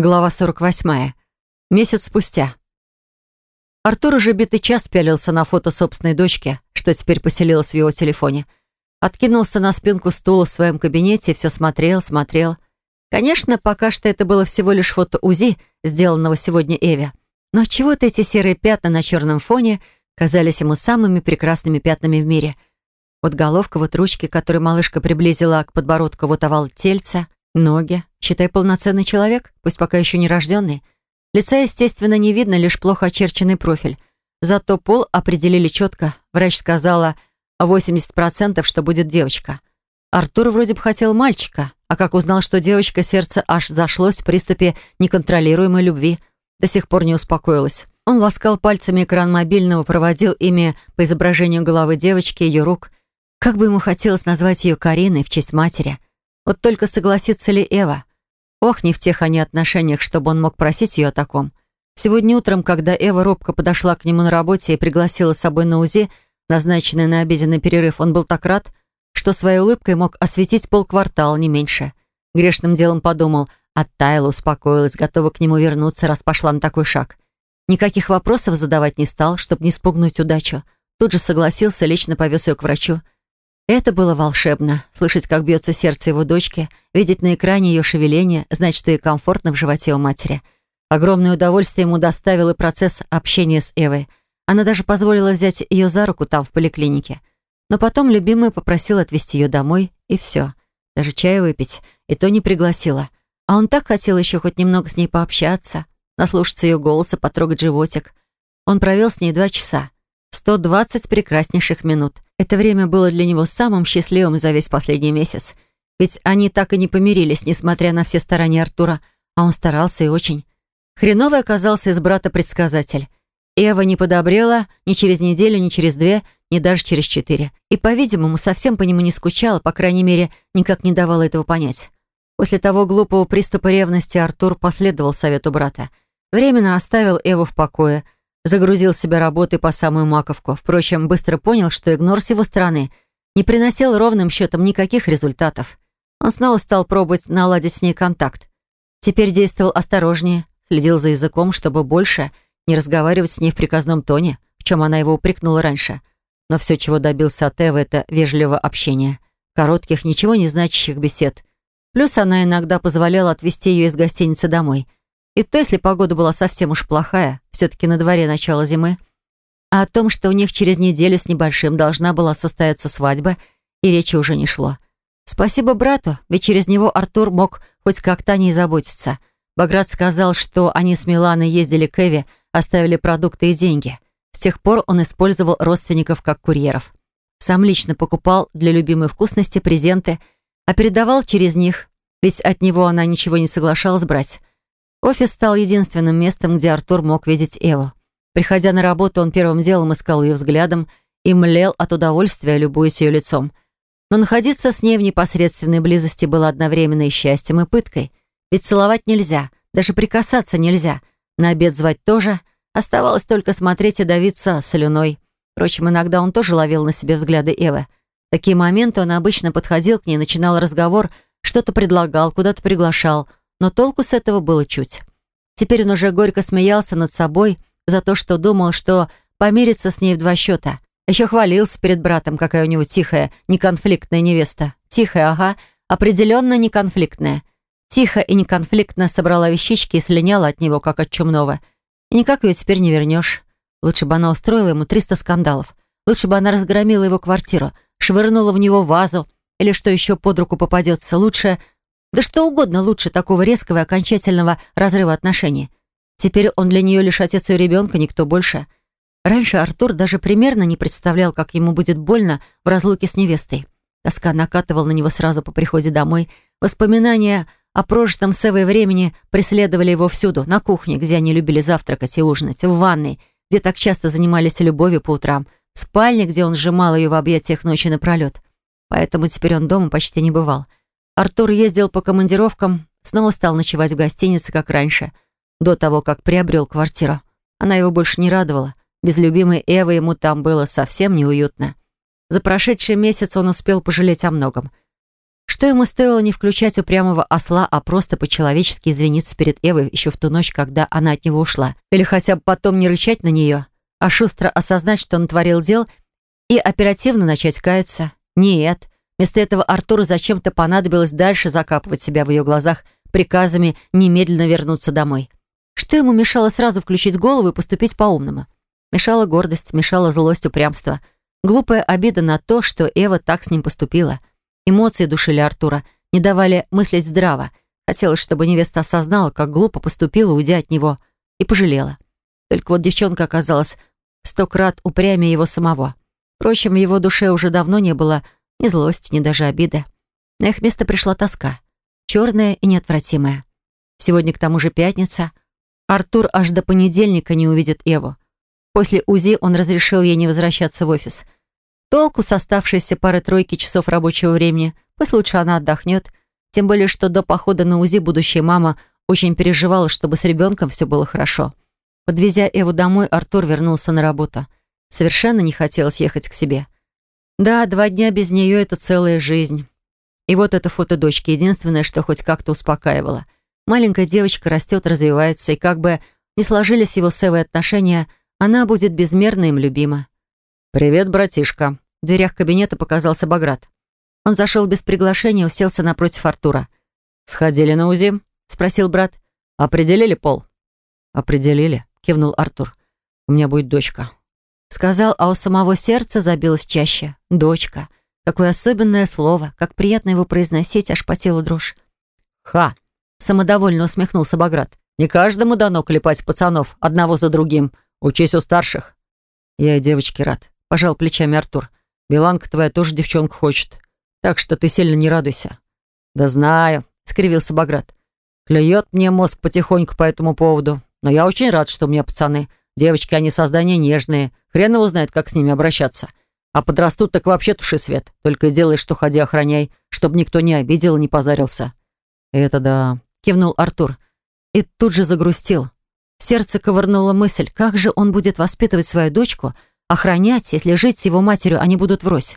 Глава 48. Месяц спустя. Артур уже битый час пялился на фото собственной дочки, что теперь поселилось в его телефоне. Откинулся на спинку стула в своем кабинете и все смотрел, смотрел. Конечно, пока что это было всего лишь фото УЗИ, сделанного сегодня Эве. Но чего-то эти серые пятна на черном фоне казались ему самыми прекрасными пятнами в мире. Вот головка, вот ручки, которые малышка приблизила к подбородку, вот овал тельца — Ноги. Считай, полноценный человек, пусть пока еще не рожденный. Лица, естественно, не видно, лишь плохо очерченный профиль. Зато пол определили четко. Врач сказала 80%, что будет девочка. Артур вроде бы хотел мальчика, а как узнал, что девочка, сердце аж зашлось в приступе неконтролируемой любви. До сих пор не успокоилась. Он ласкал пальцами экран мобильного, проводил ими по изображению головы девочки, ее рук. Как бы ему хотелось назвать ее Кариной в честь матери – вот только согласится ли Эва? Ох, не в тех они отношениях, чтобы он мог просить ее о таком. Сегодня утром, когда Эва робко подошла к нему на работе и пригласила с собой на УЗИ, назначенный на обеденный перерыв, он был так рад, что своей улыбкой мог осветить полквартала, не меньше. Грешным делом подумал, оттаяла, успокоилась, готова к нему вернуться, раз пошла на такой шаг. Никаких вопросов задавать не стал, чтобы не спугнуть удачу. Тут же согласился, лично повез ее к врачу. Это было волшебно. Слышать, как бьется сердце его дочки, видеть на экране ее шевеление, что ей комфортно в животе у матери. Огромное удовольствие ему доставил и процесс общения с Эвой. Она даже позволила взять ее за руку там, в поликлинике. Но потом любимая попросила отвезти ее домой, и все. Даже чай выпить, и то не пригласила. А он так хотел еще хоть немного с ней пообщаться, наслушаться ее голоса, потрогать животик. Он провел с ней два часа. 120 прекраснейших минут. Это время было для него самым счастливым за весь последний месяц. Ведь они так и не помирились, несмотря на все старания Артура, а он старался и очень. Хреновый оказался из брата предсказатель. Эва не подобрела ни через неделю, ни через две, ни даже через четыре. И, по-видимому, совсем по нему не скучала, по крайней мере, никак не давала этого понять. После того глупого приступа ревности Артур последовал совету брата. Временно оставил Эву в покое – Загрузил себя работой по самую маковку. Впрочем, быстро понял, что игнор с его стороны не приносил ровным счетом никаких результатов. Он снова стал пробовать наладить с ней контакт. Теперь действовал осторожнее, следил за языком, чтобы больше не разговаривать с ней в приказном тоне, в чем она его упрекнула раньше. Но все, чего добился от Эвы, это вежливое общение. Коротких, ничего не значащих бесед. Плюс она иногда позволяла отвезти ее из гостиницы домой. И то, если погода была совсем уж плохая, все-таки на дворе начало зимы. А о том, что у них через неделю с небольшим должна была состояться свадьба, и речи уже не шло. Спасибо брату, ведь через него Артур мог хоть как-то о ней заботиться. Баграт сказал, что они с Миланой ездили к Эве, оставили продукты и деньги. С тех пор он использовал родственников как курьеров. Сам лично покупал для любимой вкусности презенты, а передавал через них, ведь от него она ничего не соглашалась брать. Офис стал единственным местом, где Артур мог видеть Эву. Приходя на работу, он первым делом искал ее взглядом и млел от удовольствия, любуясь ее лицом. Но находиться с ней в непосредственной близости было одновременно и счастьем, и пыткой. Ведь целовать нельзя, даже прикасаться нельзя. На обед звать тоже. Оставалось только смотреть и давиться слюной. Впрочем, иногда он тоже ловил на себе взгляды Эвы. В такие моменты он обычно подходил к ней, начинал разговор, что-то предлагал, куда-то приглашал — но толку с этого было чуть. Теперь он уже горько смеялся над собой за то, что думал, что помирится с ней в два счета. Еще хвалился перед братом, какая у него тихая, неконфликтная невеста. Тихая, ага, определенно неконфликтная. Тихо и неконфликтно собрала вещички и слиняла от него, как от чумного. И никак ее теперь не вернешь. Лучше бы она устроила ему 300 скандалов. Лучше бы она разгромила его квартиру, швырнула в него вазу или что еще под руку попадется. Лучше да что угодно лучше такого резкого и окончательного разрыва отношений. Теперь он для нее лишь отец ее ребенка, никто больше. Раньше Артур даже примерно не представлял, как ему будет больно в разлуке с невестой. Тоска накатывал на него сразу по приходе домой. Воспоминания о прожитом с Эвой времени преследовали его всюду. На кухне, где они любили завтракать и ужинать, в ванной, где так часто занимались любовью по утрам, в спальне, где он сжимал ее в объятиях ночи напролет. Поэтому теперь он дома почти не бывал. Артур ездил по командировкам, снова стал ночевать в гостинице, как раньше, до того, как приобрел квартиру. Она его больше не радовала. Без любимой Эвы ему там было совсем неуютно. За прошедший месяц он успел пожалеть о многом. Что ему стоило не включать упрямого осла, а просто по-человечески извиниться перед Эвой еще в ту ночь, когда она от него ушла? Или хотя бы потом не рычать на нее, а шустро осознать, что он творил дел, и оперативно начать каяться? Нет. Вместо этого Артуру зачем-то понадобилось дальше закапывать себя в ее глазах приказами немедленно вернуться домой. Что ему мешало сразу включить голову и поступить по-умному? Мешала гордость, мешала злость, упрямство. Глупая обида на то, что Эва так с ним поступила. Эмоции душили Артура, не давали мыслить здраво. Хотелось, чтобы невеста осознала, как глупо поступила, уйдя от него, и пожалела. Только вот девчонка оказалась сто крат упрямее его самого. Впрочем, в его душе уже давно не было ни злости, ни даже обиды. На их место пришла тоска. Черная и неотвратимая. Сегодня к тому же пятница. Артур аж до понедельника не увидит Эву. После УЗИ он разрешил ей не возвращаться в офис. Толку с оставшейся пары-тройки часов рабочего времени. Пусть лучше она отдохнет. Тем более, что до похода на УЗИ будущая мама очень переживала, чтобы с ребенком все было хорошо. Подвезя Эву домой, Артур вернулся на работу. Совершенно не хотелось ехать к себе. Да, два дня без нее — это целая жизнь. И вот это фото дочки, единственное, что хоть как-то успокаивало. Маленькая девочка растет, развивается, и как бы не сложились его с Эвой отношения, она будет безмерно им любима. «Привет, братишка». В дверях кабинета показался Баграт. Он зашел без приглашения, уселся напротив Артура. «Сходили на УЗИ?» — спросил брат. «Определили пол?» «Определили», — кивнул Артур. «У меня будет дочка». Сказал, а у самого сердца забилось чаще. «Дочка». Какое особенное слово, как приятно его произносить, аж по телу дрожь. «Ха!» — самодовольно усмехнулся Баграт. «Не каждому дано клепать пацанов одного за другим. Учись у старших». «Я и девочке рад», — пожал плечами Артур. «Биланка твоя тоже девчонку хочет. Так что ты сильно не радуйся». «Да знаю», — скривился Баграт. «Клюет мне мозг потихоньку по этому поводу. Но я очень рад, что у меня пацаны. Девочки, они создания нежные. Хрен его знает, как с ними обращаться. А подрастут, так вообще туши свет. Только и делай, что ходи охраняй, чтобы никто не обидел и не позарился». «Это да», — кивнул Артур. И тут же загрустил. Сердце ковырнула мысль, как же он будет воспитывать свою дочку, охранять, если жить с его матерью они будут врозь.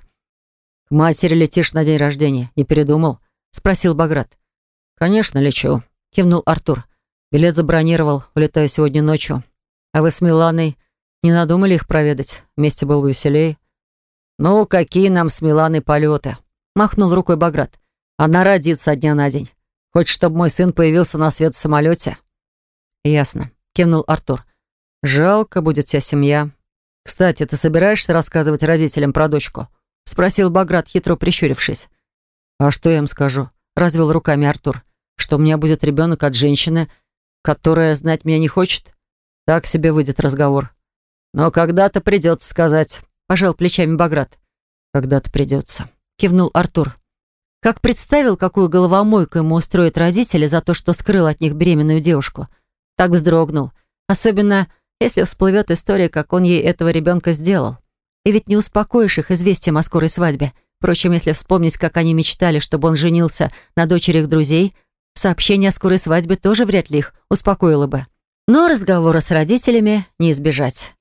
«К матери летишь на день рождения, не передумал?» — спросил Баграт. «Конечно, лечу», — кивнул Артур. «Билет забронировал, улетаю сегодня ночью. А вы с Миланой не надумали их проведать? Вместе было бы веселее». «Ну, какие нам с Миланой полеты?» — махнул рукой Баграт. «Она родится дня на день. Хочешь, чтобы мой сын появился на свет в самолете?» «Ясно. — кивнул Артур. «Жалко будет вся семья. Кстати, ты собираешься рассказывать родителям про дочку?» — спросил Баграт, хитро прищурившись. «А что я им скажу?» — развел руками Артур. «Что у меня будет ребенок от женщины, которая знать меня не хочет? Так себе выйдет разговор». «Но когда-то придется сказать», — пожал плечами Баграт. «Когда-то придется», — кивнул Артур. Как представил, какую головомойку ему устроят родители за то, что скрыл от них беременную девушку — так вздрогнул. Особенно, если всплывет история, как он ей этого ребенка сделал. И ведь не успокоишь их известием о скорой свадьбе. Впрочем, если вспомнить, как они мечтали, чтобы он женился на дочери их друзей, сообщение о скорой свадьбе тоже вряд ли их успокоило бы. Но разговора с родителями не избежать.